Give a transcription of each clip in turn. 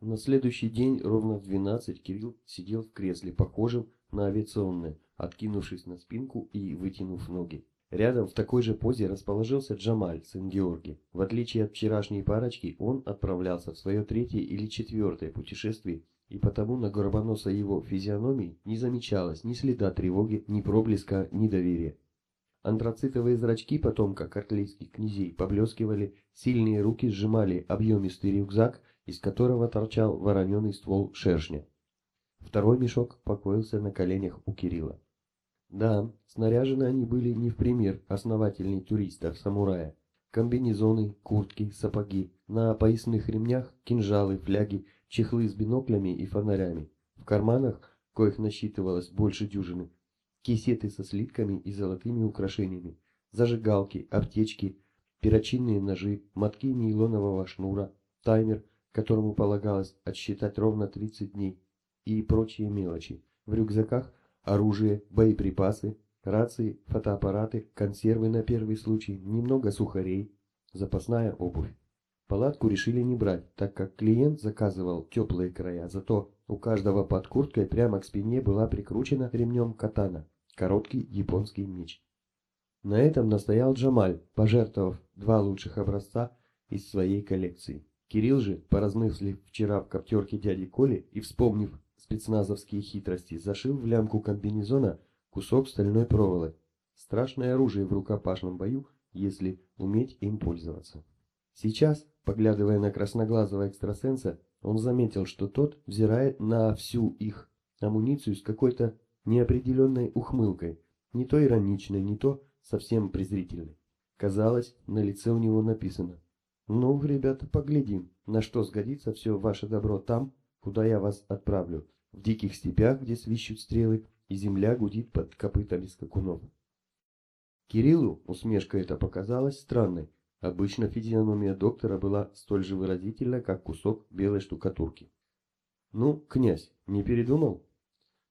На следующий день ровно в 12 Кирилл сидел в кресле, похожем на авиационное, откинувшись на спинку и вытянув ноги. Рядом в такой же позе расположился Джамаль, сын Георги. В отличие от вчерашней парочки, он отправлялся в свое третье или четвертое путешествие, и потому на горбоносой его физиономии не замечалось ни следа тревоги, ни проблеска недоверия. Антрацитовые зрачки потомка картлийских князей поблескивали, сильные руки сжимали объемистый рюкзак, из которого торчал вороненый ствол шершня. Второй мешок покоился на коленях у Кирилла. Да, снаряжены они были не в пример основательней туристов-самурая. Комбинезоны, куртки, сапоги, на поясных ремнях кинжалы, фляги, чехлы с биноклями и фонарями. В карманах, коих насчитывалось больше дюжины, кисеты со слитками и золотыми украшениями, зажигалки, аптечки, перочинные ножи, мотки нейлонового шнура, таймер, которому полагалось отсчитать ровно 30 дней, и прочие мелочи. В рюкзаках оружие, боеприпасы, рации, фотоаппараты, консервы на первый случай, немного сухарей, запасная обувь. Палатку решили не брать, так как клиент заказывал теплые края, зато у каждого под курткой прямо к спине была прикручена ремнем катана, короткий японский меч. На этом настоял Джамаль, пожертвовав два лучших образца из своей коллекции. Кирилл же, поразмыслив вчера в коптерке дяди Коли и вспомнив спецназовские хитрости, зашил в лямку комбинезона кусок стальной проволоки. Страшное оружие в рукопашном бою, если уметь им пользоваться. Сейчас, поглядывая на красноглазого экстрасенса, он заметил, что тот взирает на всю их амуницию с какой-то неопределенной ухмылкой, не то ироничной, не то совсем презрительной. Казалось, на лице у него написано ну, ребята, поглядим, на что сгодится все ваше добро там, куда я вас отправлю, в диких степях, где свищут стрелы, и земля гудит под копытами скакунов. Кириллу усмешка эта показалась странной. Обычно физиономия доктора была столь же выразительна, как кусок белой штукатурки. «Ну, князь, не передумал?»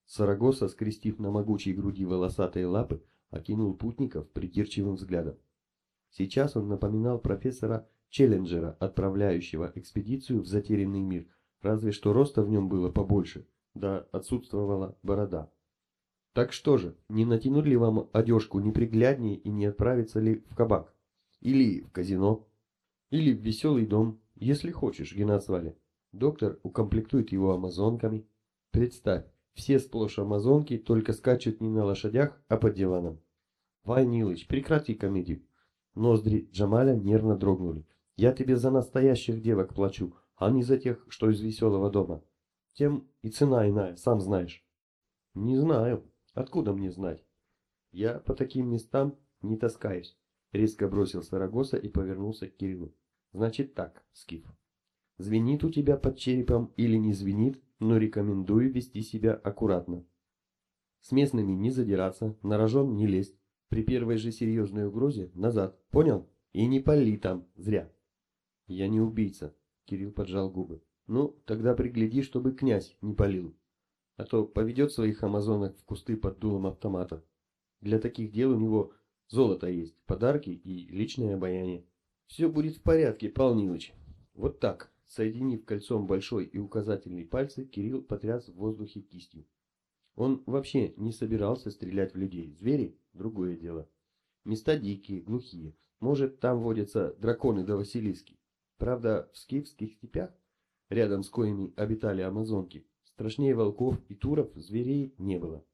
Сарагоса, скрестив на могучей груди волосатые лапы, окинул путников придирчивым взглядом. Сейчас он напоминал профессора Челленджера, отправляющего экспедицию в затерянный мир, разве что роста в нем было побольше, да отсутствовала борода. Так что же, не натянуть ли вам одежку непригляднее и не отправиться ли в кабак? Или в казино? Или в веселый дом, если хочешь, Геннадсвале. Доктор укомплектует его амазонками. Представь, все сплошь амазонки только скачут не на лошадях, а под диваном. Вай, Нилыч, прекрати комедию. Ноздри Джамаля нервно дрогнули. Я тебе за настоящих девок плачу, а не за тех, что из веселого дома. Тем и цена иная, сам знаешь. Не знаю. Откуда мне знать? Я по таким местам не таскаюсь. Резко бросил Сарагоса и повернулся к Кириллу. Значит так, Скиф. Звенит у тебя под черепом или не звенит, но рекомендую вести себя аккуратно. С местными не задираться, на рожон не лезть. При первой же серьезной угрозе назад, понял? И не пали там, зря. Я не убийца, Кирилл поджал губы. Ну, тогда пригляди, чтобы князь не полил. А то поведет своих амазонок в кусты под дулом автомата. Для таких дел у него золото есть, подарки и личное обаяние. Все будет в порядке, Павел Нилыч. Вот так, соединив кольцом большой и указательный пальцы, Кирилл потряс в воздухе кистью. Он вообще не собирался стрелять в людей. Звери – другое дело. Места дикие, глухие. Может, там водятся драконы да василиски. Правда, в скифских степях, рядом с коими обитали амазонки, страшнее волков и туров зверей не было.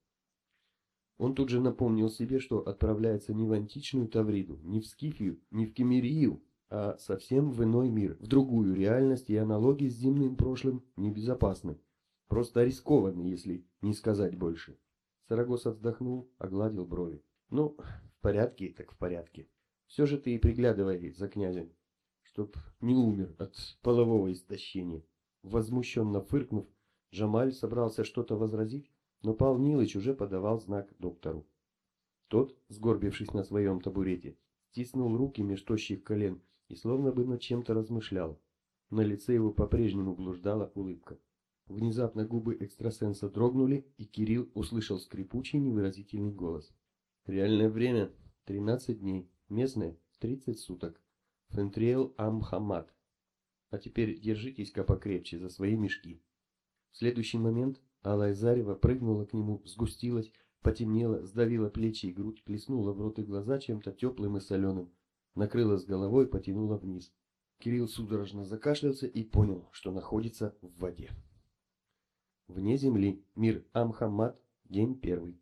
Он тут же напомнил себе, что отправляется не в античную Тавриду, не в Скифию, не в Кемерию, а совсем в иной мир, в другую реальность, и аналогии с земным прошлым небезопасны. Просто рискованно, если не сказать больше. Сарагоса вздохнул, огладил брови. Ну, в порядке, так в порядке. Все же ты и приглядывай за князем чтоб не умер от полового истощения. Возмущенно фыркнув, Джамаль собрался что-то возразить, но Павел Нилыч уже подавал знак доктору. Тот, сгорбившись на своем табурете, стиснул руки меж тощих колен и словно бы над чем-то размышлял. На лице его по-прежнему блуждала улыбка. Внезапно губы экстрасенса дрогнули, и Кирилл услышал скрипучий невыразительный голос. Реальное время 13 дней, местное 30 суток. Фентриэл Амхамад. А теперь держитесь-ка покрепче за свои мешки. В следующий момент алая зарево прыгнула к нему, сгустилась, потемнела, сдавила плечи и грудь, плеснула в рот и глаза чем-то теплым и соленым, накрыла с головой, потянула вниз. Кирилл судорожно закашлялся и понял, что находится в воде. Вне земли. Мир Амхаммад. День первый.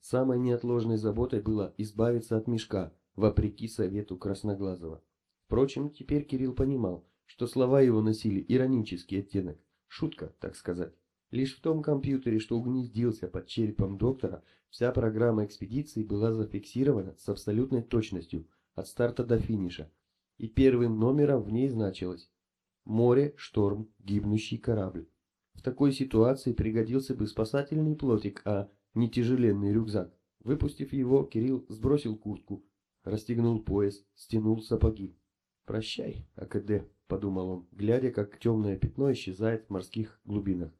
Самой неотложной заботой было избавиться от мешка, вопреки совету Красноглазого. Впрочем, теперь Кирилл понимал, что слова его носили иронический оттенок, шутка, так сказать. Лишь в том компьютере, что угнездился под черепом доктора, вся программа экспедиции была зафиксирована с абсолютной точностью, от старта до финиша, и первым номером в ней значилось «Море, шторм, гибнущий корабль». В такой ситуации пригодился бы спасательный плотик, а не тяжеленный рюкзак. Выпустив его, Кирилл сбросил куртку, расстегнул пояс, стянул сапоги. «Прощай, АКД», — подумал он, глядя, как темное пятно исчезает в морских глубинах.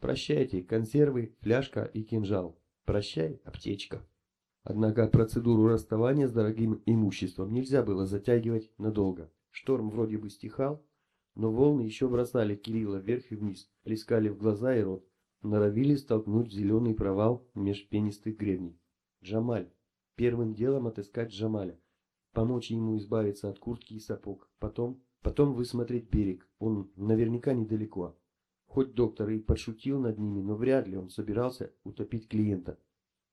«Прощайте, консервы, фляжка и кинжал. Прощай, аптечка». Однако процедуру расставания с дорогим имуществом нельзя было затягивать надолго. Шторм вроде бы стихал, но волны еще бросали Кирилла вверх и вниз, плескали в глаза и рот, норовили столкнуть в зеленый провал меж пенистых гребней. Джамаль. Первым делом отыскать Джамаля, помочь ему избавиться от куртки и сапог, потом, потом высмотреть берег, он наверняка недалеко. Хоть доктор и подшутил над ними, но вряд ли он собирался утопить клиента.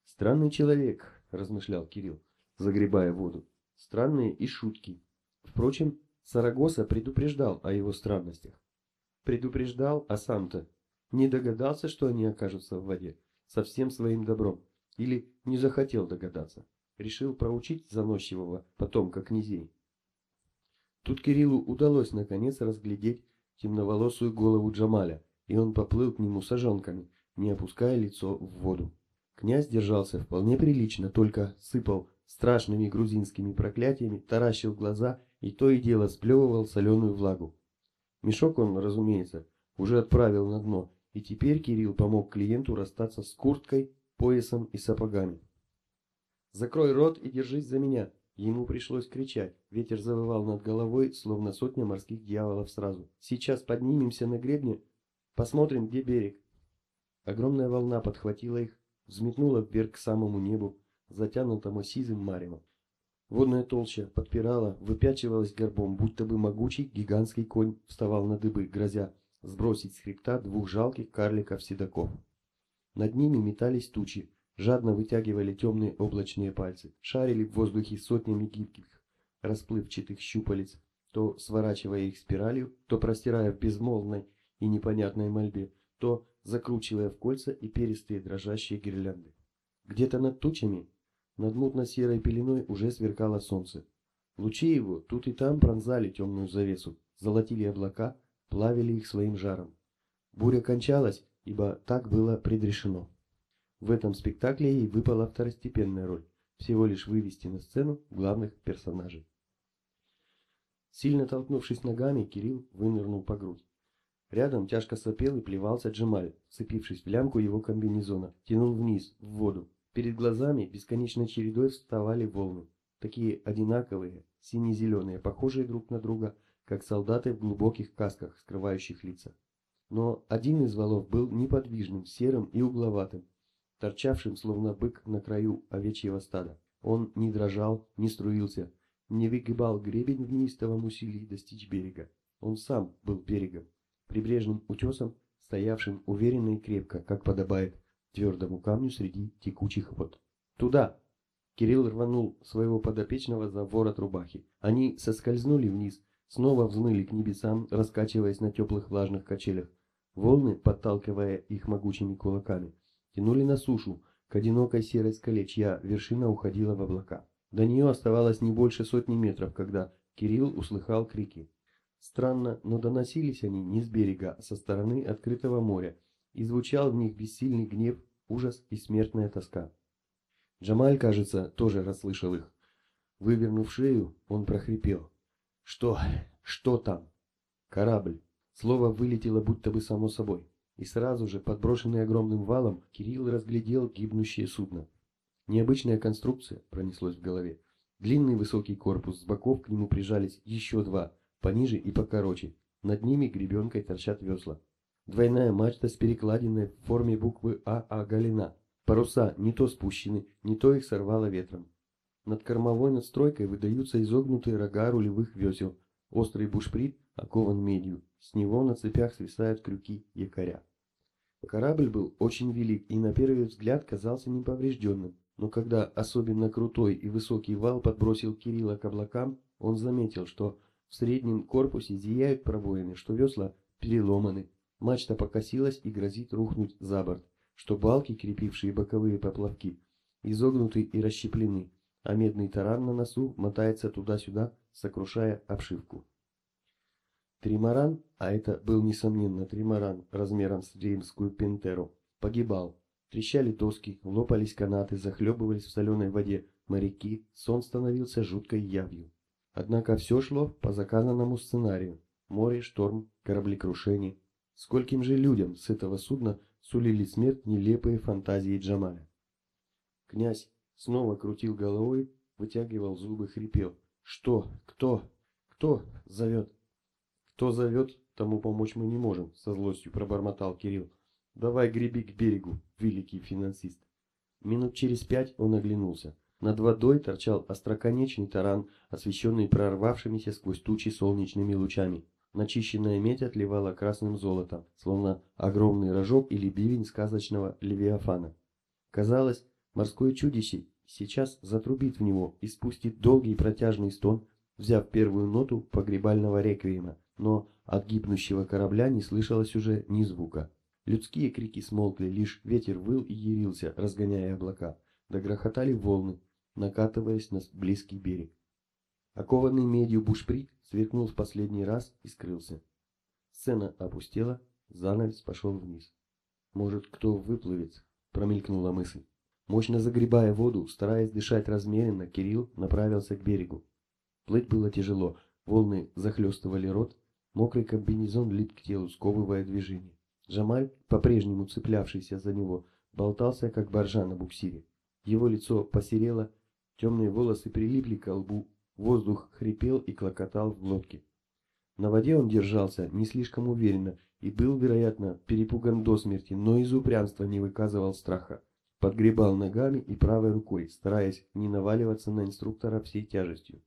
Странный человек, размышлял Кирилл, загребая воду. Странные и шутки. Впрочем, Сарагоса предупреждал о его странностях. Предупреждал, а сам-то не догадался, что они окажутся в воде со всем своим добром, или не захотел догадаться. Решил проучить заносчивого потомка князей. Тут Кириллу удалось наконец разглядеть темноволосую голову Джамаля, и он поплыл к нему сажонками, не опуская лицо в воду. Князь держался вполне прилично, только сыпал страшными грузинскими проклятиями, таращил глаза и то и дело сплевывал соленую влагу. Мешок он, разумеется, уже отправил на дно, и теперь Кирилл помог клиенту расстаться с курткой, поясом и сапогами. «Закрой рот и держись за меня!» Ему пришлось кричать. Ветер завывал над головой, словно сотня морских дьяволов сразу. «Сейчас поднимемся на гребне, посмотрим, где берег». Огромная волна подхватила их, взметнула вверх к самому небу, затянутому сизым маревом. Водная толща подпирала, выпячивалась горбом, будто бы могучий гигантский конь вставал на дыбы, грозя сбросить с хребта двух жалких карликов-седаков. Над ними метались тучи, жадно вытягивали темные облачные пальцы, шарили в воздухе сотнями гибких, расплывчатых щупалец, то сворачивая их спиралью, то простирая в безмолвной и непонятной мольбе, то закручивая в кольца и перистые дрожащие гирлянды. Где-то над тучами над мутно-серой пеленой уже сверкало солнце. Лучи его тут и там пронзали темную завесу, золотили облака, плавили их своим жаром. Буря кончалась, ибо так было предрешено. В этом спектакле ей выпала второстепенная роль, всего лишь вывести на сцену главных персонажей. Сильно толкнувшись ногами, Кирилл вынырнул по грудь. Рядом тяжко сопел и плевался Джемаль, вцепившись в лямку его комбинезона, тянул вниз, в воду. Перед глазами бесконечной чередой вставали волны, такие одинаковые, сине-зеленые, похожие друг на друга, как солдаты в глубоких касках, скрывающих лица. Но один из валов был неподвижным, серым и угловатым, торчавшим, словно бык на краю овечьего стада. Он не дрожал, не струился, не выгибал гребень в неистовом усилии достичь берега. Он сам был берегом, прибрежным утесом, стоявшим уверенно и крепко, как подобает твердому камню среди текучих вод. «Туда!» Кирилл рванул своего подопечного за ворот рубахи. Они соскользнули вниз, снова взмыли к небесам, раскачиваясь на теплых влажных качелях. Волны, подталкивая их могучими кулаками, тянули на сушу, к одинокой серой скале, чья вершина уходила в облака. До нее оставалось не больше сотни метров, когда Кирилл услыхал крики. Странно, но доносились они не с берега, а со стороны открытого моря, и звучал в них бессильный гнев, ужас и смертная тоска. Джамаль, кажется, тоже расслышал их. Вывернув шею, он прохрипел. «Что? Что там?» «Корабль». Слово вылетело будто бы само собой. И сразу же, подброшенный огромным валом, Кирилл разглядел гибнущее судно. Необычная конструкция пронеслось в голове. Длинный высокий корпус, с боков к нему прижались еще два, пониже и покороче. Над ними гребенкой торчат весла. Двойная мачта с перекладиной в форме буквы А оголена. Паруса не то спущены, не то их сорвало ветром. Над кормовой надстройкой выдаются изогнутые рога рулевых весел. Острый бушприт окован медью. С него на цепях свисают крюки якоря. Корабль был очень велик и на первый взгляд казался неповрежденным, но когда особенно крутой и высокий вал подбросил Кирилла к облакам, он заметил, что в среднем корпусе зияют пробоины, что весла переломаны, мачта покосилась и грозит рухнуть за борт, что балки, крепившие боковые поплавки, изогнуты и расщеплены, а медный таран на носу мотается туда-сюда, сокрушая обшивку. Тримаран, а это был несомненно тримаран размером с римскую пентеру, погибал. Трещали доски, лопались канаты, захлебывались в соленой воде моряки, сон становился жуткой явью. Однако все шло по заказанному сценарию. Море, шторм, кораблекрушение. Скольким же людям с этого судна сулили смерть нелепые фантазии Джамаля. Князь снова крутил головой, вытягивал зубы, хрипел. «Что? Кто? Кто зовет?» Кто зовет, тому помочь мы не можем, со злостью пробормотал Кирилл. Давай греби к берегу, великий финансист. Минут через пять он оглянулся. Над водой торчал остроконечный таран, освещенный прорвавшимися сквозь тучи солнечными лучами. Начищенная медь отливала красным золотом, словно огромный рожок или бивень сказочного левиафана. Казалось, морское чудище сейчас затрубит в него и спустит долгий протяжный стон, взяв первую ноту погребального реквиема но от гибнущего корабля не слышалось уже ни звука. Людские крики смолкли, лишь ветер выл и ярился, разгоняя облака. Догрохотали волны, накатываясь на близкий берег. Окованный медью бушприт сверкнул в последний раз и скрылся. Сцена опустела, занавес пошел вниз. «Может, кто выплывет?» — промелькнула мысль. Мощно загребая воду, стараясь дышать размеренно, Кирилл направился к берегу. Плыть было тяжело, волны захлестывали рот, Мокрый комбинезон лип к телу, сковывая движение. Джамаль, по-прежнему цеплявшийся за него, болтался, как баржа на буксире. Его лицо посерело, темные волосы прилипли к лбу, воздух хрипел и клокотал в глотке. На воде он держался не слишком уверенно и был, вероятно, перепуган до смерти, но из упрямства не выказывал страха. Подгребал ногами и правой рукой, стараясь не наваливаться на инструктора всей тяжестью.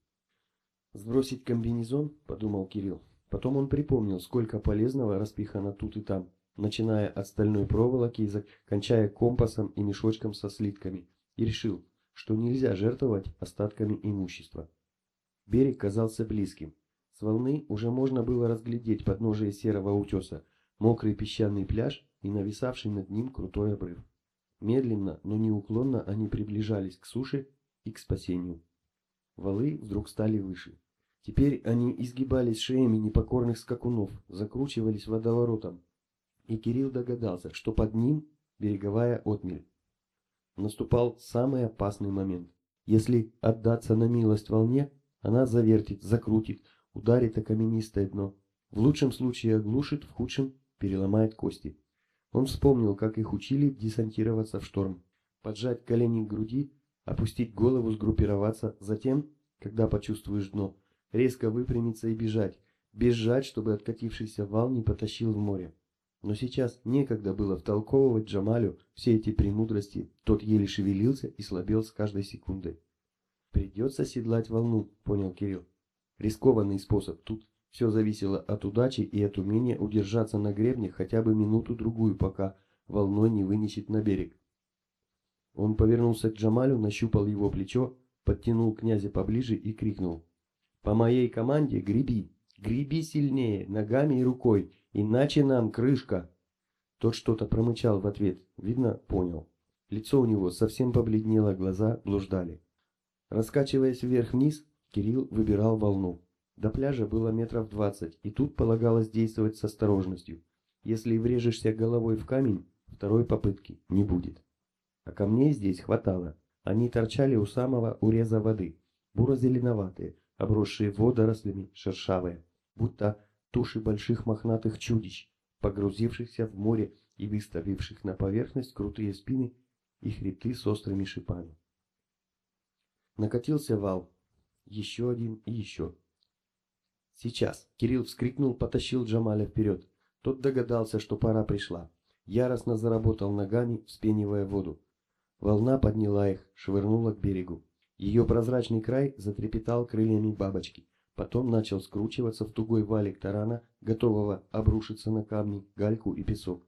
«Сбросить комбинезон?» – подумал Кирилл. Потом он припомнил, сколько полезного распихано тут и там, начиная от стальной проволоки и заканчивая компасом и мешочком со слитками, и решил, что нельзя жертвовать остатками имущества. Берег казался близким. С волны уже можно было разглядеть подножие серого утеса, мокрый песчаный пляж и нависавший над ним крутой обрыв. Медленно, но неуклонно они приближались к суше и к спасению. Валы вдруг стали выше. Теперь они изгибались шеями непокорных скакунов, закручивались водоворотом. И Кирилл догадался, что под ним береговая отмель. Наступал самый опасный момент. Если отдаться на милость волне, она завертит, закрутит, ударит о каменистое дно. В лучшем случае оглушит, в худшем переломает кости. Он вспомнил, как их учили десантироваться в шторм. Поджать колени к груди, опустить голову, сгруппироваться, затем, когда почувствуешь дно, резко выпрямиться и бежать, бежать, чтобы откатившийся вал не потащил в море. Но сейчас некогда было втолковывать Джамалю все эти премудрости, тот еле шевелился и слабел с каждой секундой. «Придется седлать волну», — понял Кирилл. Рискованный способ, тут все зависело от удачи и от умения удержаться на гребне хотя бы минуту-другую, пока волной не вынесет на берег. Он повернулся к Джамалю, нащупал его плечо, подтянул князя поближе и крикнул. По моей команде греби. Греби сильнее, ногами и рукой, иначе нам крышка. Тот что-то промычал в ответ, видно, понял. Лицо у него совсем побледнело, глаза блуждали. Раскачиваясь вверх-вниз, Кирилл выбирал волну. До пляжа было метров двадцать, и тут полагалось действовать с осторожностью. Если врежешься головой в камень, второй попытки не будет. А камней здесь хватало. Они торчали у самого уреза воды, буро-зеленоватые, обросшие водорослями, шершавые, будто туши больших мохнатых чудищ, погрузившихся в море и выставивших на поверхность крутые спины и хребты с острыми шипами. Накатился вал, еще один и еще. Сейчас. Кирилл вскрикнул, потащил Джамаля вперед. Тот догадался, что пора пришла. Яростно заработал ногами, вспенивая воду. Волна подняла их, швырнула к берегу. Ее прозрачный край затрепетал крыльями бабочки. Потом начал скручиваться в тугой валик тарана, готового обрушиться на камни, гальку и песок.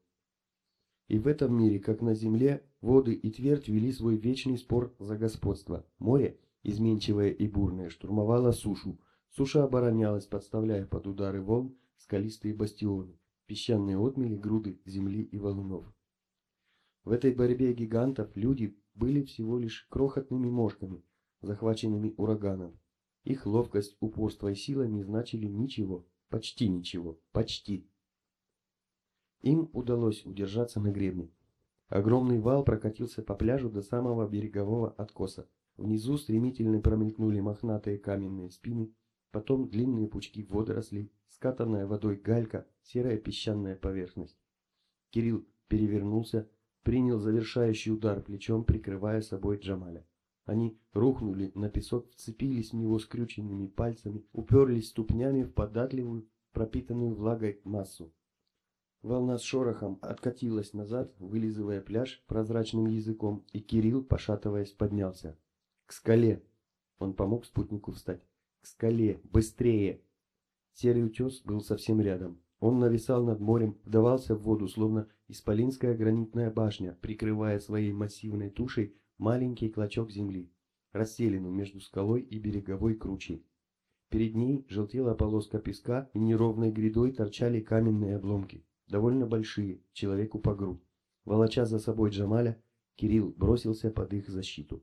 И в этом мире, как на земле, воды и твердь вели свой вечный спор за господство. Море, изменчивое и бурное, штурмовало сушу. Суша оборонялась, подставляя под удары волн скалистые бастионы, песчаные отмели, груды земли и валунов. В этой борьбе гигантов люди были всего лишь крохотными мошками, захваченными ураганом. Их ловкость, упорство и сила не значили ничего, почти ничего, почти. Им удалось удержаться на гребне. Огромный вал прокатился по пляжу до самого берегового откоса. Внизу стремительно промелькнули мохнатые каменные спины, потом длинные пучки водорослей, скатанная водой галька, серая песчаная поверхность. Кирилл перевернулся, принял завершающий удар плечом, прикрывая собой Джамаля. Они рухнули на песок, вцепились в него скрюченными пальцами, уперлись ступнями в податливую, пропитанную влагой массу. Волна с шорохом откатилась назад, вылизывая пляж прозрачным языком, и Кирилл, пошатываясь, поднялся. К скале. Он помог спутнику встать. К скале. Быстрее. Серый утес был совсем рядом. Он нависал над морем, вдавался в воду, словно исполинская гранитная башня, прикрывая своей массивной тушей маленький клочок земли, расселенный между скалой и береговой кручей. Перед ней желтела полоска песка, и неровной грядой торчали каменные обломки, довольно большие, человеку по грудь. Волоча за собой Джамаля, Кирилл бросился под их защиту.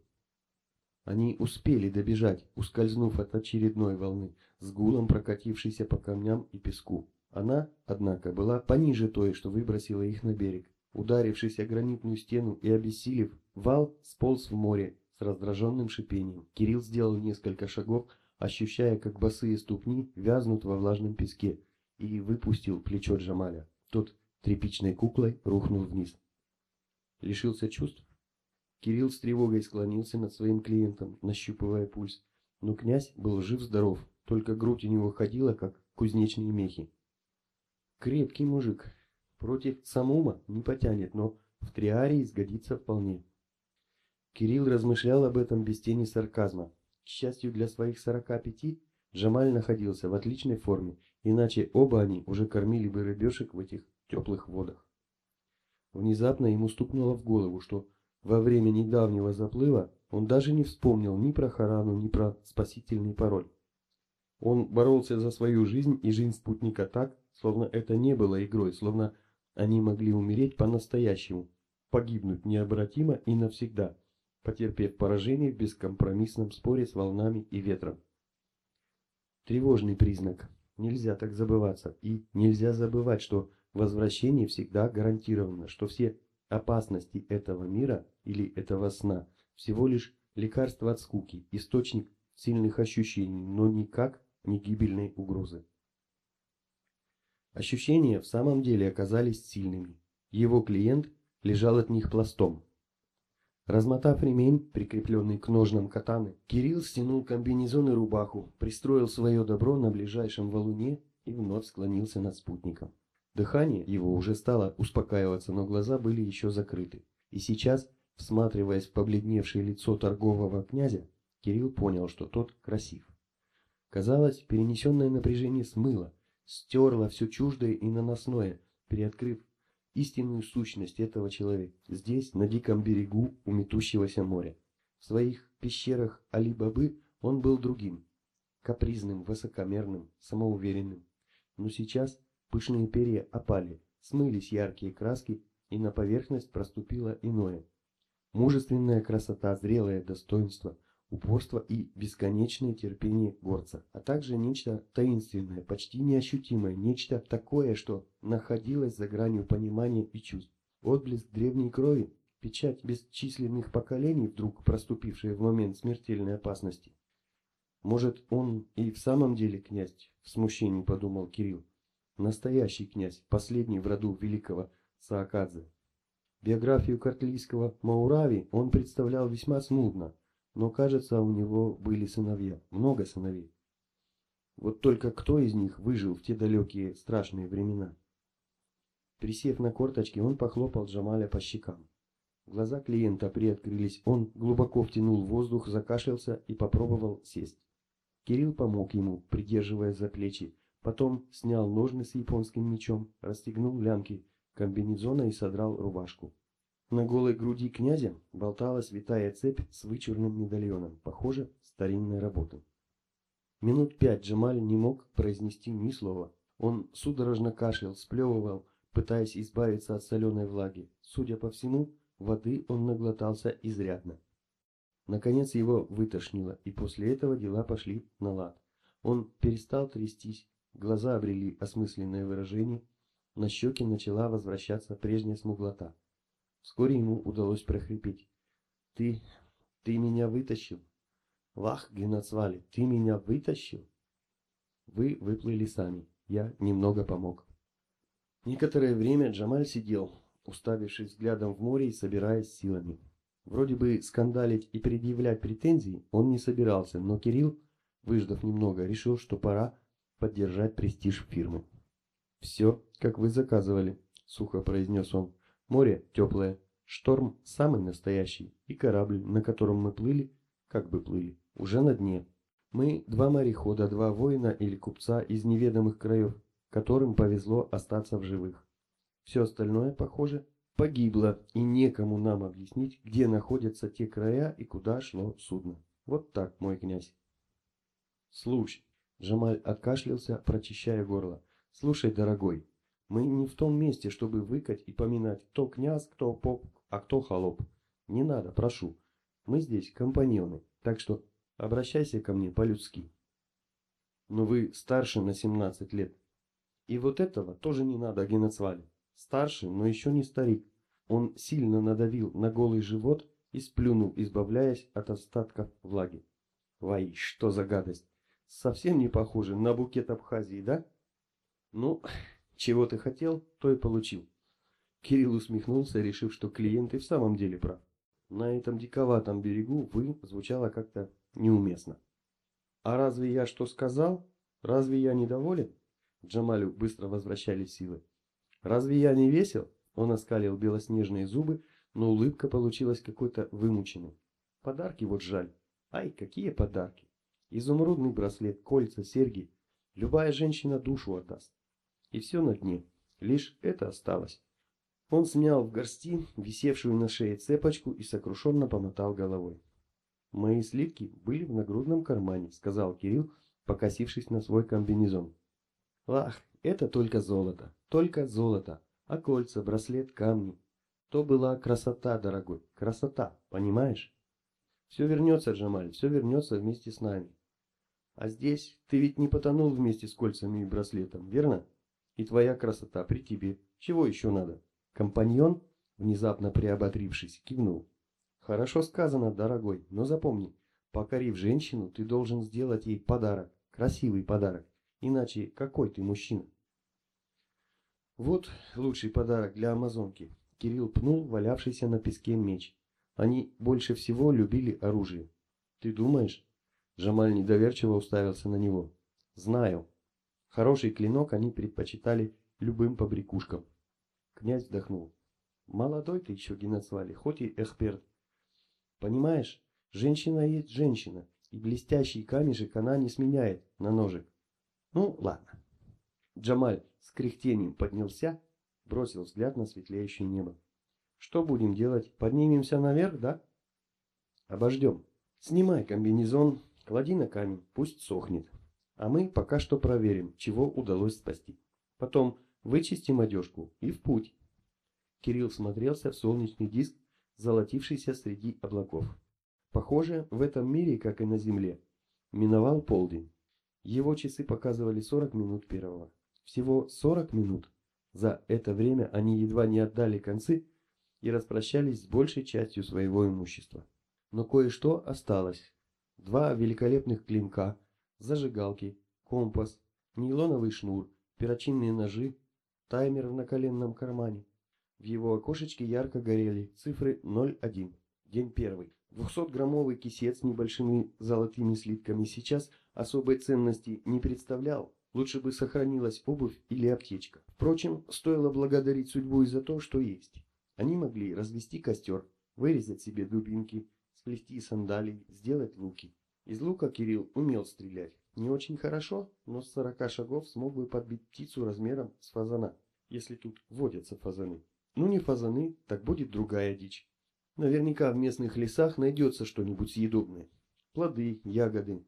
Они успели добежать, ускользнув от очередной волны, с гулом прокатившейся по камням и песку. Она, однако, была пониже той, что выбросила их на берег. Ударившись о гранитную стену и обессилев, вал сполз в море с раздраженным шипением. Кирилл сделал несколько шагов, ощущая, как босые ступни вязнут во влажном песке, и выпустил плечо Джамаля. Тот тряпичной куклой рухнул вниз. Лишился чувств? Кирилл с тревогой склонился над своим клиентом, нащупывая пульс. Но князь был жив-здоров, только грудь у него ходила, как кузнечные мехи. Крепкий мужик. Против самума не потянет, но в триарии сгодится вполне. Кирилл размышлял об этом без тени сарказма. К счастью для своих сорока пяти, Джамаль находился в отличной форме, иначе оба они уже кормили бы рыбешек в этих теплых водах. Внезапно ему стукнуло в голову, что во время недавнего заплыва он даже не вспомнил ни про Харану, ни про спасительный пароль. Он боролся за свою жизнь и жизнь спутника так, словно это не было игрой, словно они могли умереть по-настоящему, погибнуть необратимо и навсегда, потерпев поражение в бескомпромиссном споре с волнами и ветром. Тревожный признак. Нельзя так забываться. И нельзя забывать, что возвращение всегда гарантировано, что все опасности этого мира или этого сна всего лишь лекарство от скуки, источник сильных ощущений, но никак не гибельной угрозы. Ощущения в самом деле оказались сильными. Его клиент лежал от них пластом. Размотав ремень, прикрепленный к ножнам катаны, Кирилл стянул комбинезон и рубаху, пристроил свое добро на ближайшем валуне и вновь склонился над спутником. Дыхание его уже стало успокаиваться, но глаза были еще закрыты. И сейчас, всматриваясь в побледневшее лицо торгового князя, Кирилл понял, что тот красив. Казалось, перенесенное напряжение смыло, стерла все чуждое и наносное, приоткрыв истинную сущность этого человека, здесь, на диком берегу у метущегося моря. В своих пещерах Али-Бабы он был другим, капризным, высокомерным, самоуверенным. Но сейчас пышные перья опали, смылись яркие краски, и на поверхность проступило иное. Мужественная красота, зрелое достоинство – упорство и бесконечное терпение горца, а также нечто таинственное, почти неощутимое, нечто такое, что находилось за гранью понимания и чувств. Отблеск древней крови, печать бесчисленных поколений, вдруг проступившая в момент смертельной опасности. Может, он и в самом деле князь, в смущении подумал Кирилл. Настоящий князь, последний в роду великого Саакадзе. Биографию картлийского Маурави он представлял весьма смутно, но, кажется, у него были сыновья, много сыновей. Вот только кто из них выжил в те далекие страшные времена? Присев на корточки, он похлопал Джамаля по щекам. Глаза клиента приоткрылись, он глубоко втянул воздух, закашлялся и попробовал сесть. Кирилл помог ему, придерживая за плечи, потом снял ножны с японским мечом, расстегнул лямки комбинезона и содрал рубашку. На голой груди князя болталась витая цепь с вычурным медальоном, похоже, старинной работы. Минут пять Джамаль не мог произнести ни слова. Он судорожно кашлял, сплевывал, пытаясь избавиться от соленой влаги. Судя по всему, Воды он наглотался изрядно. Наконец его вытошнило, и после этого дела пошли на лад. Он перестал трястись, глаза обрели осмысленное выражение, на щеке начала возвращаться прежняя смуглота. Вскоре ему удалось прохрипеть. «Ты... ты меня вытащил!» «Вах, Генацвали, ты меня вытащил?» «Вы выплыли сами, я немного помог». Некоторое время Джамаль сидел, уставившись взглядом в море и собираясь силами. Вроде бы скандалить и предъявлять претензии он не собирался, но Кирилл, выждав немного, решил, что пора поддержать престиж фирмы. «Все, как вы заказывали», — сухо произнес он. «Море теплое, шторм самый настоящий, и корабль, на котором мы плыли, как бы плыли, уже на дне. Мы два морехода, два воина или купца из неведомых краев, которым повезло остаться в живых. Все остальное, похоже, погибло, и некому нам объяснить, где находятся те края и куда шло судно. Вот так, мой князь. Слушай, Джамаль откашлялся, прочищая горло. Слушай, дорогой, мы не в том месте, чтобы выкать и поминать, кто князь, кто поп, а кто холоп. Не надо, прошу. Мы здесь компаньоны, так что обращайся ко мне по-людски. Но вы старше на 17 лет. И вот этого тоже не надо, Геноцвале. Старший, но еще не старик. Он сильно надавил на голый живот и сплюнул, избавляясь от остатков влаги. Вай, что за гадость! Совсем не похоже на букет Абхазии, да? Ну, чего ты хотел, то и получил. Кирилл усмехнулся, решив, что клиент и в самом деле прав. На этом диковатом берегу «вы» звучало как-то неуместно. «А разве я что сказал? Разве я недоволен?» Джамалю быстро возвращались силы. Разве я не весел? Он оскалил белоснежные зубы, но улыбка получилась какой-то вымученной. Подарки вот жаль. Ай, какие подарки! Изумрудный браслет, кольца, серьги. Любая женщина душу отдаст. И все на дне. Лишь это осталось. Он смял в горсти висевшую на шее цепочку и сокрушенно помотал головой. «Мои сливки были в нагрудном кармане», — сказал Кирилл, покосившись на свой комбинезон. «Ах, это только золото, только золото, а кольца, браслет, камни. То была красота, дорогой, красота, понимаешь? Все вернется, Джамаль, все вернется вместе с нами. А здесь ты ведь не потонул вместе с кольцами и браслетом, верно? И твоя красота при тебе. Чего еще надо? Компаньон, внезапно приободрившись, кивнул. Хорошо сказано, дорогой, но запомни, покорив женщину, ты должен сделать ей подарок, красивый подарок. Иначе какой ты мужчина? Вот лучший подарок для амазонки. Кирилл пнул валявшийся на песке меч. Они больше всего любили оружие. Ты думаешь? Жамаль недоверчиво уставился на него. Знаю. Хороший клинок они предпочитали любым побрякушкам. Князь вздохнул. Молодой ты еще, Геноцвали, хоть и эксперт. Понимаешь, женщина есть женщина, и блестящий камешек она не сменяет на ножик. Ну, ладно. Джамаль с кряхтением поднялся, бросил взгляд на светлеющее небо. Что будем делать? Поднимемся наверх, да? Обождем. Снимай комбинезон, клади на камень, пусть сохнет. А мы пока что проверим, чего удалось спасти. Потом вычистим одежку и в путь. Кирилл смотрелся в солнечный диск, золотившийся среди облаков. Похоже, в этом мире, как и на Земле, миновал полдень. Его часы показывали 40 минут первого. Всего 40 минут. За это время они едва не отдали концы и распрощались с большей частью своего имущества. Но кое-что осталось. Два великолепных клинка, зажигалки, компас, нейлоновый шнур, перочинные ножи, таймер в наколенном кармане. В его окошечке ярко горели цифры 01, день первый. 200-граммовый кисет с небольшими золотыми слитками сейчас особой ценности не представлял, лучше бы сохранилась обувь или аптечка. Впрочем, стоило благодарить судьбу и за то, что есть. Они могли развести костер, вырезать себе дубинки, сплести сандалии, сделать луки. Из лука Кирилл умел стрелять. Не очень хорошо, но с сорока шагов смог бы подбить птицу размером с фазана, если тут водятся фазаны. Ну не фазаны, так будет другая дичь. Наверняка в местных лесах найдется что-нибудь съедобное. Плоды, ягоды.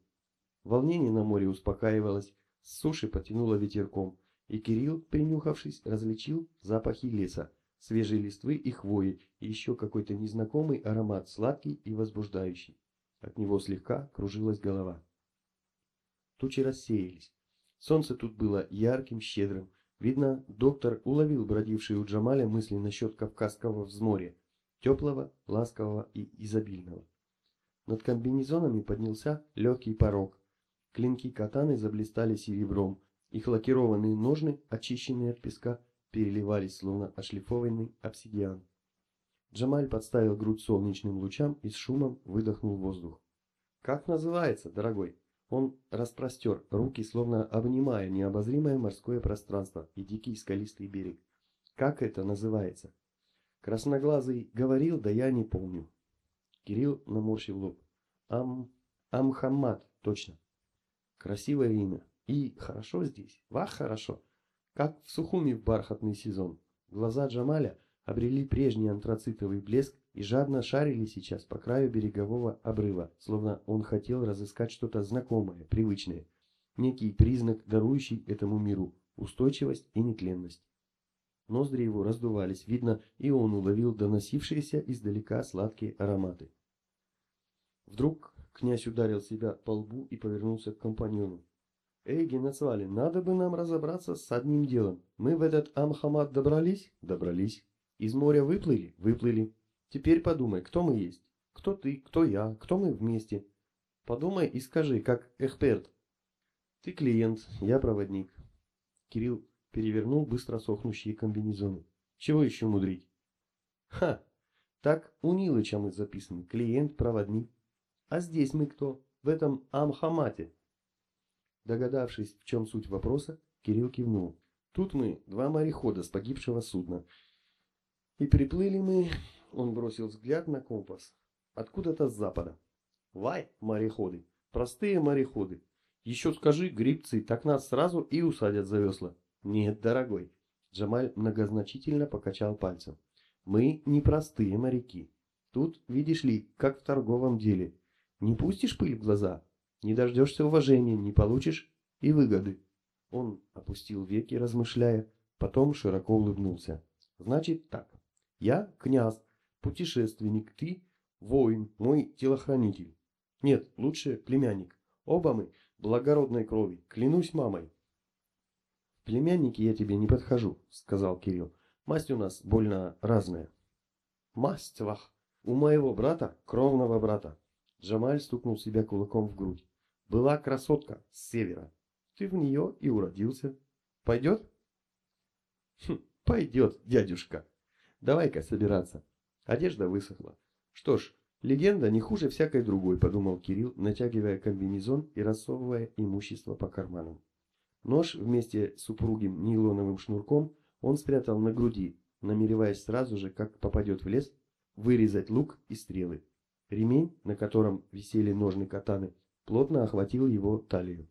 Волнение на море успокаивалось, с суши потянуло ветерком, и Кирилл, принюхавшись, различил запахи леса, свежей листвы и хвои, и еще какой-то незнакомый аромат, сладкий и возбуждающий. От него слегка кружилась голова. Тучи рассеялись. Солнце тут было ярким, щедрым. Видно, доктор уловил бродившие у Джамаля мысли насчет Кавказского взморья, теплого, ласкового и изобильного. Над комбинезонами поднялся легкий порог. Клинки катаны заблистали серебром, их лакированные ножны, очищенные от песка, переливались, словно ошлифованный обсидиан. Джамаль подставил грудь солнечным лучам и с шумом выдохнул воздух. «Как называется, дорогой?» Он распростер руки, словно обнимая необозримое морское пространство и дикий скалистый берег. Как это называется? Красноглазый говорил, да я не помню. Кирилл наморщил лоб. Ам... Амхаммад, точно. Красивое имя. И хорошо здесь. Вах, хорошо. Как в Сухуми в бархатный сезон. Глаза Джамаля обрели прежний антрацитовый блеск и жадно шарили сейчас по краю берегового обрыва, словно он хотел разыскать что-то знакомое, привычное, некий признак, дарующий этому миру устойчивость и нетленность. Ноздри его раздувались, видно, и он уловил доносившиеся издалека сладкие ароматы. Вдруг князь ударил себя по лбу и повернулся к компаньону. «Эй, Генацвали, надо бы нам разобраться с одним делом. Мы в этот Амхамад добрались? Добрались. Из моря выплыли? Выплыли. Теперь подумай, кто мы есть? Кто ты, кто я, кто мы вместе? Подумай и скажи, как эксперт. Ты клиент, я проводник. Кирилл перевернул быстро сохнущие комбинезоны. Чего еще мудрить? Ха! Так у Нилыча мы записаны. Клиент, проводник. А здесь мы кто? В этом Амхамате. Догадавшись, в чем суть вопроса, Кирилл кивнул. Тут мы два морехода с погибшего судна. И приплыли мы он бросил взгляд на компас. Откуда-то с запада. Вай, мореходы. Простые мореходы. Еще скажи, грибцы, так нас сразу и усадят за весла. Нет, дорогой. Джамаль многозначительно покачал пальцем. Мы не простые моряки. Тут, видишь ли, как в торговом деле. Не пустишь пыль в глаза, не дождешься уважения, не получишь и выгоды. Он опустил веки, размышляя, потом широко улыбнулся. Значит так. Я князь, Путешественник, ты воин, мой телохранитель. Нет, лучше племянник. Оба мы благородной крови, клянусь мамой. Племянники я тебе не подхожу, сказал Кирилл. Масть у нас больно разная. Масть вах. У моего брата, кровного брата. Джамаль стукнул себя кулаком в грудь. Была красотка с севера. Ты в нее и уродился. Пойдет? Хм, пойдет, дядюшка. Давай-ка собираться. Одежда высохла. Что ж, легенда не хуже всякой другой, подумал Кирилл, натягивая комбинезон и рассовывая имущество по карманам. Нож вместе с упругим нейлоновым шнурком он спрятал на груди, намереваясь сразу же, как попадет в лес, вырезать лук и стрелы. Ремень, на котором висели ножны катаны, плотно охватил его талию.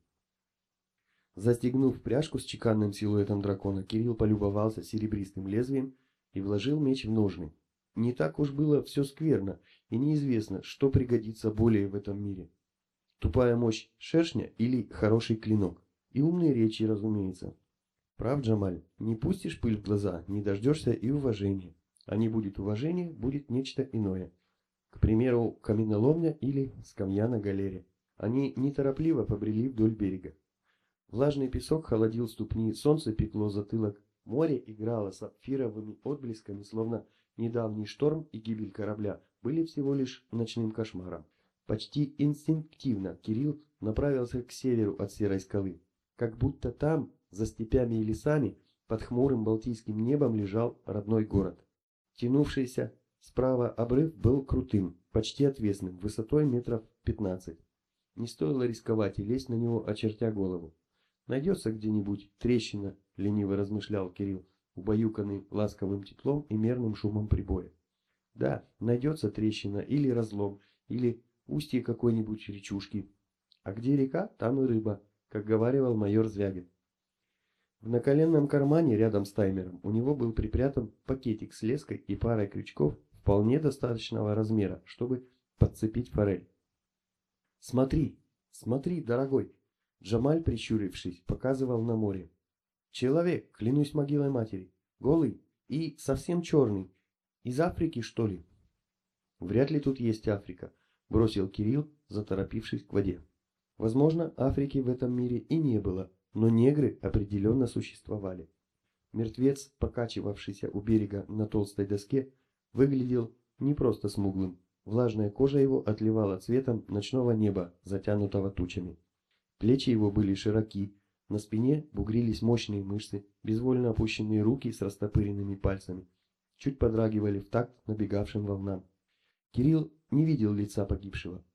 Застегнув пряжку с чеканным силуэтом дракона, Кирилл полюбовался серебристым лезвием и вложил меч в ножны, не так уж было все скверно, и неизвестно, что пригодится более в этом мире. Тупая мощь шершня или хороший клинок. И умные речи, разумеется. Прав, Джамаль, не пустишь пыль в глаза, не дождешься и уважения. А не будет уважения, будет нечто иное. К примеру, каменоломня или скамья на галере. Они неторопливо побрели вдоль берега. Влажный песок холодил ступни, солнце пекло затылок, море играло сапфировыми отблесками, словно Недавний шторм и гибель корабля были всего лишь ночным кошмаром. Почти инстинктивно Кирилл направился к северу от серой скалы, как будто там, за степями и лесами, под хмурым балтийским небом лежал родной город. Тянувшийся справа обрыв был крутым, почти отвесным, высотой метров 15. Не стоило рисковать и лезть на него, очертя голову. Найдется где-нибудь трещина, лениво размышлял Кирилл, убаюканный ласковым теплом и мерным шумом прибоя. Да, найдется трещина или разлом, или устье какой-нибудь речушки. А где река, там и рыба, как говаривал майор Звягин. В наколенном кармане рядом с таймером у него был припрятан пакетик с леской и парой крючков вполне достаточного размера, чтобы подцепить форель. «Смотри, смотри, дорогой!» Джамаль, прищурившись, показывал на море. «Человек, клянусь могилой матери, голый и совсем черный. Из Африки, что ли?» «Вряд ли тут есть Африка», — бросил Кирилл, заторопившись к воде. Возможно, Африки в этом мире и не было, но негры определенно существовали. Мертвец, покачивавшийся у берега на толстой доске, выглядел не просто смуглым, Влажная кожа его отливала цветом ночного неба, затянутого тучами. Плечи его были широки, на спине бугрились мощные мышцы, безвольно опущенные руки с растопыренными пальцами. Чуть подрагивали в такт набегавшим волнам. Кирилл не видел лица погибшего.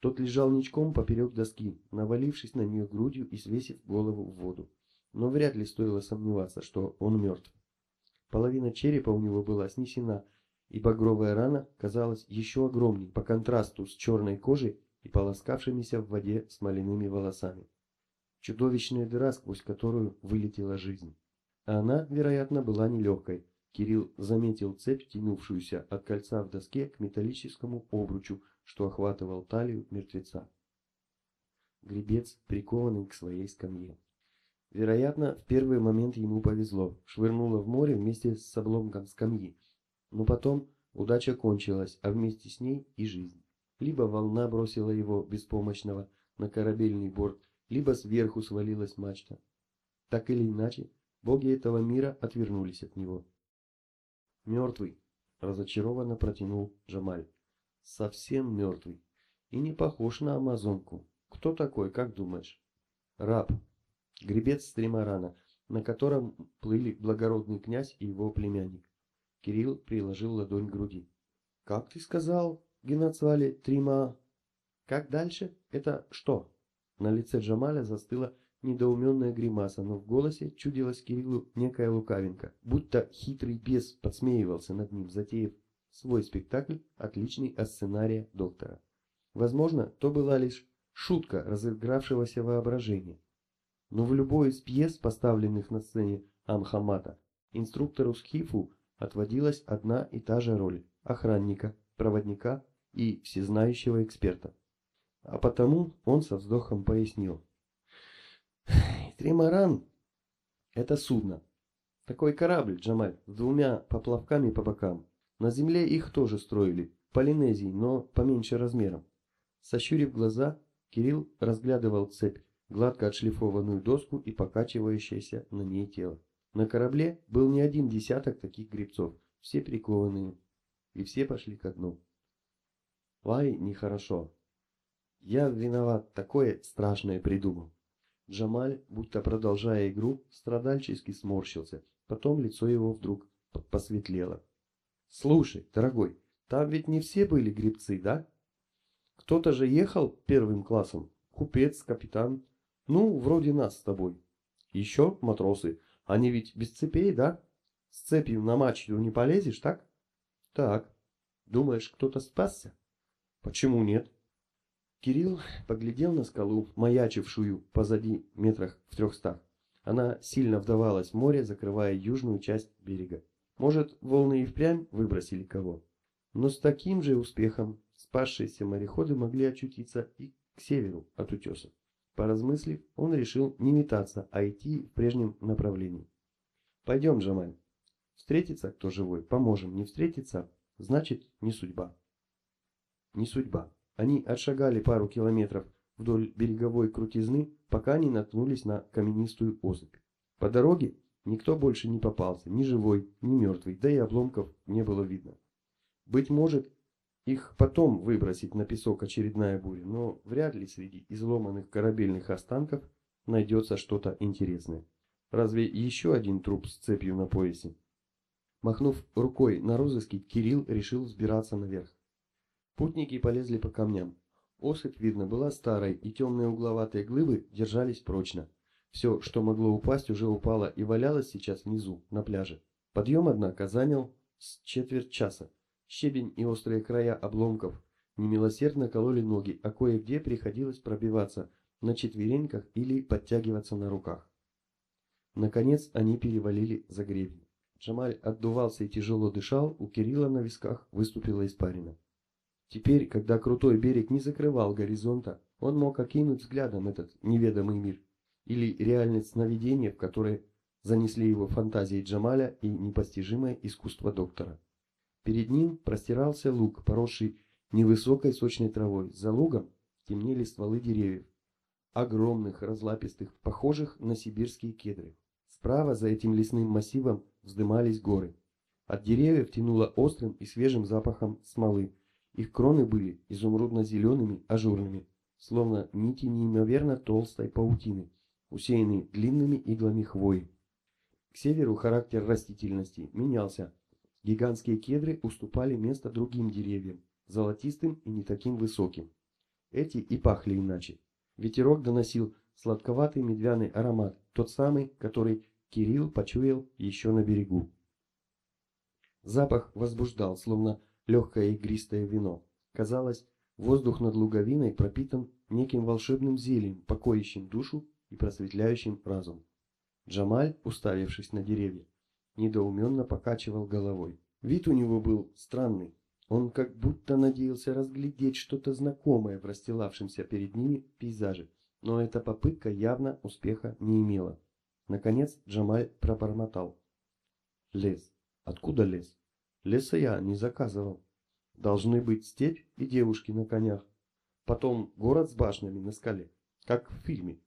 Тот лежал ничком поперек доски, навалившись на нее грудью и свесив голову в воду. Но вряд ли стоило сомневаться, что он мертв. Половина черепа у него была снесена, и багровая рана казалась еще огромней по контрасту с черной кожей и полоскавшимися в воде смоляными волосами. Чудовищная дыра, сквозь которую вылетела жизнь. Она, вероятно, была нелегкой. Кирилл заметил цепь, тянувшуюся от кольца в доске к металлическому обручу, что охватывал талию мертвеца. Гребец, прикованный к своей скамье. Вероятно, в первый момент ему повезло. Швырнуло в море вместе с обломком скамьи, но потом удача кончилась, а вместе с ней и жизнь. Либо волна бросила его беспомощного на корабельный борт, либо сверху свалилась мачта. Так или иначе, боги этого мира отвернулись от него. «Мертвый», — разочарованно протянул Джамаль. «Совсем мертвый. И не похож на амазонку. Кто такой, как думаешь?» «Раб. Гребец с тримарана, на котором плыли благородный князь и его племянник. Кирилл приложил ладонь к груди. «Как ты сказал, Геннацвали, Трима?» «Как дальше? Это что?» На лице Джамаля застыла недоуменная гримаса, но в голосе чудилась Кириллу некая лукавинка, будто хитрый бес подсмеивался над ним, затеяв свой спектакль, отличный от сценария доктора. Возможно, то была лишь шутка разыгравшегося воображения. Но в любой из пьес, поставленных на сцене Амхамата, инструктору Схифу отводилась одна и та же роль – охранника, проводника и всезнающего эксперта. А потому он со вздохом пояснил. Тримаран – это судно. Такой корабль, Джамаль, с двумя поплавками по бокам. На земле их тоже строили, Полинезии, но поменьше размером. Сощурив глаза, Кирилл разглядывал цепь, гладко отшлифованную доску и покачивающееся на ней тело. На корабле был не один десяток таких гребцов, все прикованные, и все пошли ко дну. Вай, нехорошо. Я виноват, такое страшное придумал. Джамаль, будто продолжая игру, страдальчески сморщился, потом лицо его вдруг посветлело. Слушай, дорогой, там ведь не все были гребцы, да? Кто-то же ехал первым классом, купец, капитан, ну, вроде нас с тобой. Еще матросы, они ведь без цепей, да? С цепью на мачту не полезешь, так? Так. Думаешь, кто-то спасся? Почему нет? Кирилл поглядел на скалу, маячившую позади метрах в трехстах. Она сильно вдавалась в море, закрывая южную часть берега. Может, волны и впрямь выбросили кого? Но с таким же успехом спасшиеся мореходы могли очутиться и к северу от утеса. Поразмыслив, он решил не метаться, а идти в прежнем направлении. «Пойдем, Джамаль. Встретиться, кто живой, поможем. Не встретиться, значит, не судьба». Не судьба. Они отшагали пару километров вдоль береговой крутизны, пока не наткнулись на каменистую осыпь. По дороге никто больше не попался, ни живой, ни мертвый, да и обломков не было видно. Быть может, их потом выбросить на песок очередная буря, но вряд ли среди изломанных корабельных останков найдется что-то интересное. Разве еще один труп с цепью на поясе? Махнув рукой на розыски, Кирилл решил взбираться наверх. Путники полезли по камням. Осыпь, видно, была старой, и темные угловатые глыбы держались прочно. Все, что могло упасть, уже упало и валялось сейчас внизу, на пляже. Подъем, однако, занял с четверть часа. Щебень и острые края обломков немилосердно кололи ноги, а кое-где приходилось пробиваться на четвереньках или подтягиваться на руках. Наконец они перевалили за гребень. Джамаль отдувался и тяжело дышал, у Кирилла на висках выступила испарина. Теперь, когда крутой берег не закрывал горизонта, он мог окинуть взглядом этот неведомый мир или реальность сновидения, в которое занесли его фантазии Джамаля и непостижимое искусство доктора. Перед ним простирался луг, поросший невысокой сочной травой. За лугом темнели стволы деревьев, огромных, разлапистых, похожих на сибирские кедры. Справа за этим лесным массивом вздымались горы. От деревьев тянуло острым и свежим запахом смолы. Их кроны были изумрудно-зелеными, ажурными, словно нити неимоверно толстой паутины, усеянные длинными иглами хвои. К северу характер растительности менялся, Гигантские кедры уступали место другим деревьям, золотистым и не таким высоким. Эти и пахли иначе. Ветерок доносил сладковатый медвяный аромат, тот самый, который Кирилл почуял еще на берегу. Запах возбуждал, словно легкое игристое вино. Казалось, воздух над луговиной пропитан неким волшебным зельем, покоящим душу и просветляющим разум. Джамаль, уставившись на деревья, недоуменно покачивал головой. Вид у него был странный. Он как будто надеялся разглядеть что-то знакомое в расстилавшемся перед ними пейзаже, но эта попытка явно успеха не имела. Наконец Джамаль пробормотал. Лес. Откуда лес? Леса я не заказывал. Должны быть степь и девушки на конях. Потом город с башнями на скале, как в фильме.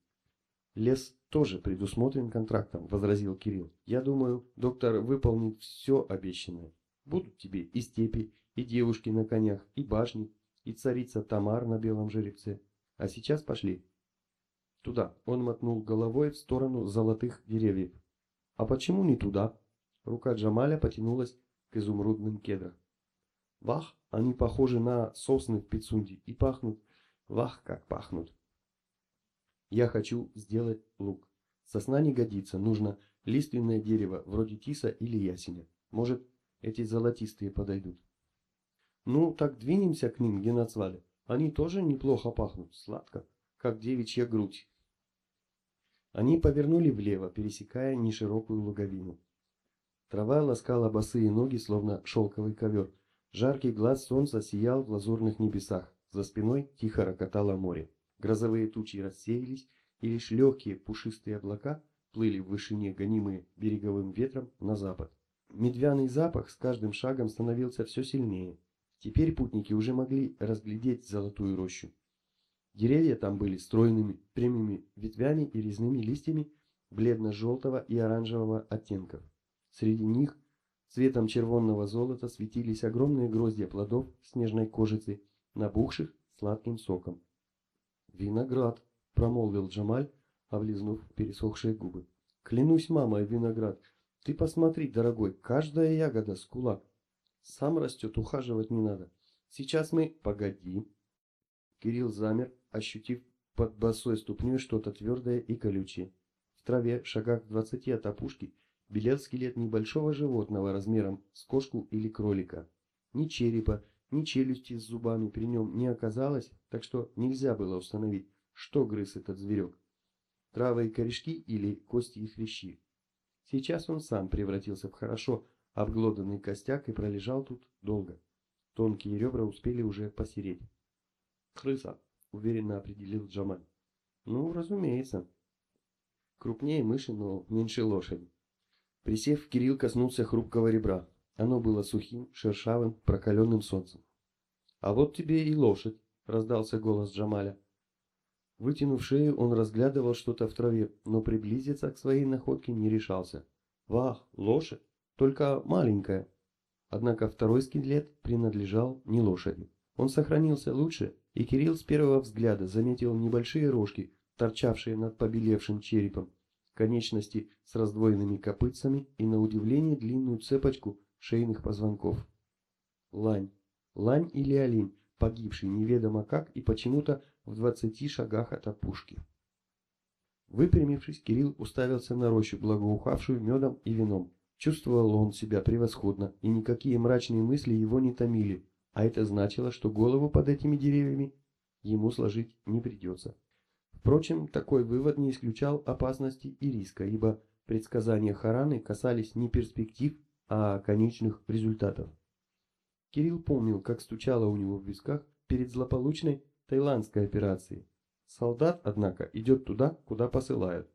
Лес тоже предусмотрен контрактом, возразил Кирилл. Я думаю, доктор выполнит все обещанное. Будут тебе и степи, и девушки на конях, и башни, и царица Тамар на белом жеребце. А сейчас пошли. Туда. Он мотнул головой в сторону золотых деревьев. А почему не туда? Рука Джамаля потянулась изумрудным кедрам. Вах, они похожи на сосны в Пицунде и пахнут, вах, как пахнут. Я хочу сделать лук. Сосна не годится, нужно лиственное дерево, вроде тиса или ясеня. Может, эти золотистые подойдут. Ну, так двинемся к ним, Геноцвале. Они тоже неплохо пахнут, сладко, как девичья грудь. Они повернули влево, пересекая неширокую луговину. Трава ласкала босые ноги, словно шелковый ковер. Жаркий глаз солнца сиял в лазурных небесах. За спиной тихо рокотало море. Грозовые тучи рассеялись, и лишь легкие пушистые облака плыли в вышине, гонимые береговым ветром на запад. Медвяный запах с каждым шагом становился все сильнее. Теперь путники уже могли разглядеть золотую рощу. Деревья там были стройными, прямыми ветвями и резными листьями бледно-желтого и оранжевого оттенков. Среди них цветом червонного золота светились огромные гроздья плодов снежной кожицы, набухших сладким соком. «Виноград», — промолвил Джамаль, облизнув пересохшие губы. «Клянусь мамой, виноград. Ты посмотри, дорогой, каждая ягода с кулак. Сам растет, ухаживать не надо. Сейчас мы...» «Погоди». Кирилл замер, ощутив под босой ступней что-то твердое и колючее. В траве, шагах в двадцати от опушки, белел скелет небольшого животного размером с кошку или кролика. Ни черепа, ни челюсти с зубами при нем не оказалось, так что нельзя было установить, что грыз этот зверек. Травы и корешки или кости и хрящи. Сейчас он сам превратился в хорошо обглоданный костяк и пролежал тут долго. Тонкие ребра успели уже посереть. «Крыса», — уверенно определил Джамаль. «Ну, разумеется. Крупнее мыши, но меньше лошади». Присев, Кирилл коснулся хрупкого ребра. Оно было сухим, шершавым, прокаленным солнцем. «А вот тебе и лошадь!» — раздался голос Джамаля. Вытянув шею, он разглядывал что-то в траве, но приблизиться к своей находке не решался. «Вах, лошадь! Только маленькая!» Однако второй скелет принадлежал не лошади. Он сохранился лучше, и Кирилл с первого взгляда заметил небольшие рожки, торчавшие над побелевшим черепом, конечности с раздвоенными копытцами и, на удивление, длинную цепочку шейных позвонков. Лань. Лань или олень, погибший неведомо как и почему-то в двадцати шагах от опушки. Выпрямившись, Кирилл уставился на рощу, благоухавшую медом и вином. Чувствовал он себя превосходно, и никакие мрачные мысли его не томили, а это значило, что голову под этими деревьями ему сложить не придется. Впрочем, такой вывод не исключал опасности и риска, ибо предсказания Хараны касались не перспектив, а конечных результатов. Кирилл помнил, как стучало у него в висках перед злополучной таиландской операцией. Солдат, однако, идет туда, куда посылают.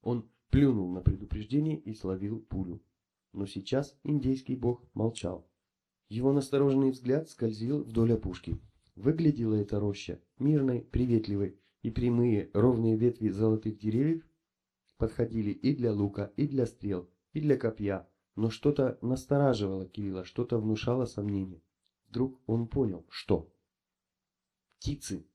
Он плюнул на предупреждение и словил пулю. Но сейчас индейский бог молчал. Его настороженный взгляд скользил вдоль опушки. Выглядела эта роща мирной, приветливой, и прямые, ровные ветви золотых деревьев подходили и для лука, и для стрел, и для копья, но что-то настораживало Кирилла, что-то внушало сомнение. Вдруг он понял, что... Птицы!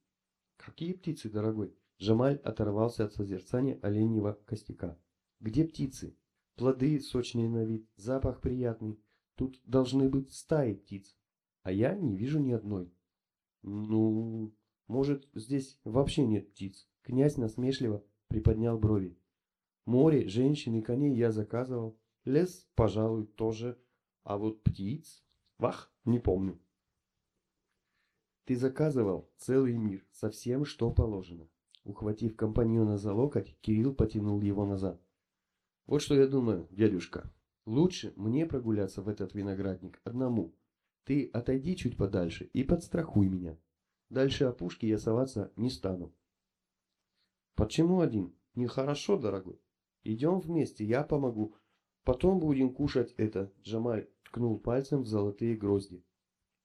Какие птицы, дорогой? Жамаль оторвался от созерцания оленьего костяка. Где птицы? Плоды сочные на вид, запах приятный. Тут должны быть стаи птиц, а я не вижу ни одной. Ну, может, здесь вообще нет птиц? Князь насмешливо приподнял брови. Море, женщин и коней я заказывал. Лес, пожалуй, тоже. А вот птиц... Вах, не помню. Ты заказывал целый мир со всем, что положено. Ухватив компаньона за локоть, Кирилл потянул его назад. Вот что я думаю, дядюшка. Лучше мне прогуляться в этот виноградник одному. Ты отойди чуть подальше и подстрахуй меня. Дальше опушки я соваться не стану. Почему один? Нехорошо, дорогой. Идем вместе, я помогу. Потом будем кушать это. Джамаль ткнул пальцем в золотые грозди.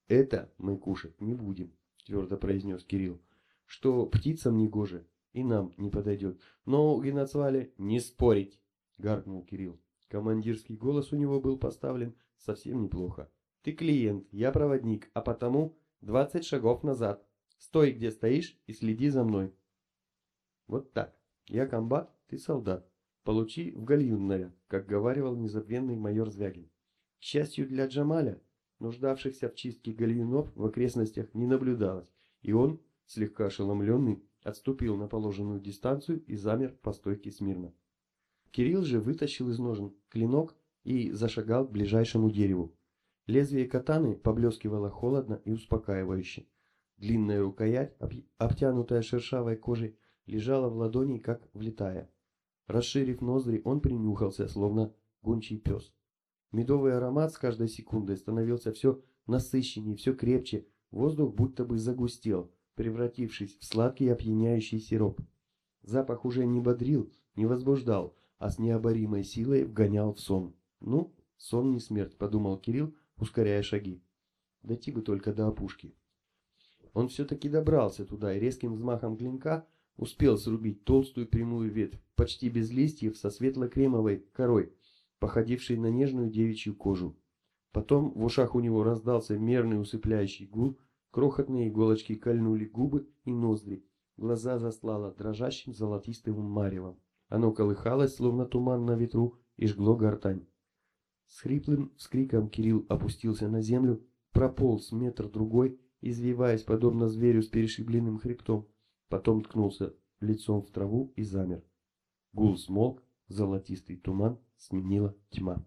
Это мы кушать не будем, твердо произнес Кирилл. Что птицам не гоже и нам не подойдет. Но, Геноцвале, не спорить, гаркнул Кирилл. Командирский голос у него был поставлен совсем неплохо. Ты клиент, я проводник, а потому двадцать шагов назад. Стой, где стоишь, и следи за мной. Вот так. Я комбат, ты солдат. Получи в гальюн наряд, как говаривал незабвенный майор Звягин. К счастью для Джамаля, нуждавшихся в чистке гальюнов в окрестностях не наблюдалось, и он, слегка ошеломленный, отступил на положенную дистанцию и замер по стойке смирно. Кирилл же вытащил из ножен клинок и зашагал к ближайшему дереву. Лезвие катаны поблескивало холодно и успокаивающе. Длинная рукоять, обтянутая шершавой кожей, лежала в ладони, как влетая. Расширив ноздри, он принюхался, словно гончий пес. Медовый аромат с каждой секундой становился все насыщеннее, все крепче, воздух будто бы загустел, превратившись в сладкий опьяняющий сироп. Запах уже не бодрил, не возбуждал, а с необоримой силой вгонял в сон. «Ну, сон не смерть», — подумал Кирилл, ускоряя шаги. «Дойти бы только до опушки». Он все-таки добрался туда и резким взмахом клинка успел срубить толстую прямую ветвь, почти без листьев, со светло-кремовой корой, походившей на нежную девичью кожу. Потом в ушах у него раздался мерный усыпляющий гул, крохотные иголочки кольнули губы и ноздри, глаза заслало дрожащим золотистым маревом. Оно колыхалось, словно туман на ветру, и жгло гортань. С хриплым вскриком Кирилл опустился на землю, прополз метр-другой, извиваясь подобно зверю с перешибленным хребтом, потом ткнулся лицом в траву и замер. Гул смолк, золотистый туман сменила тьма.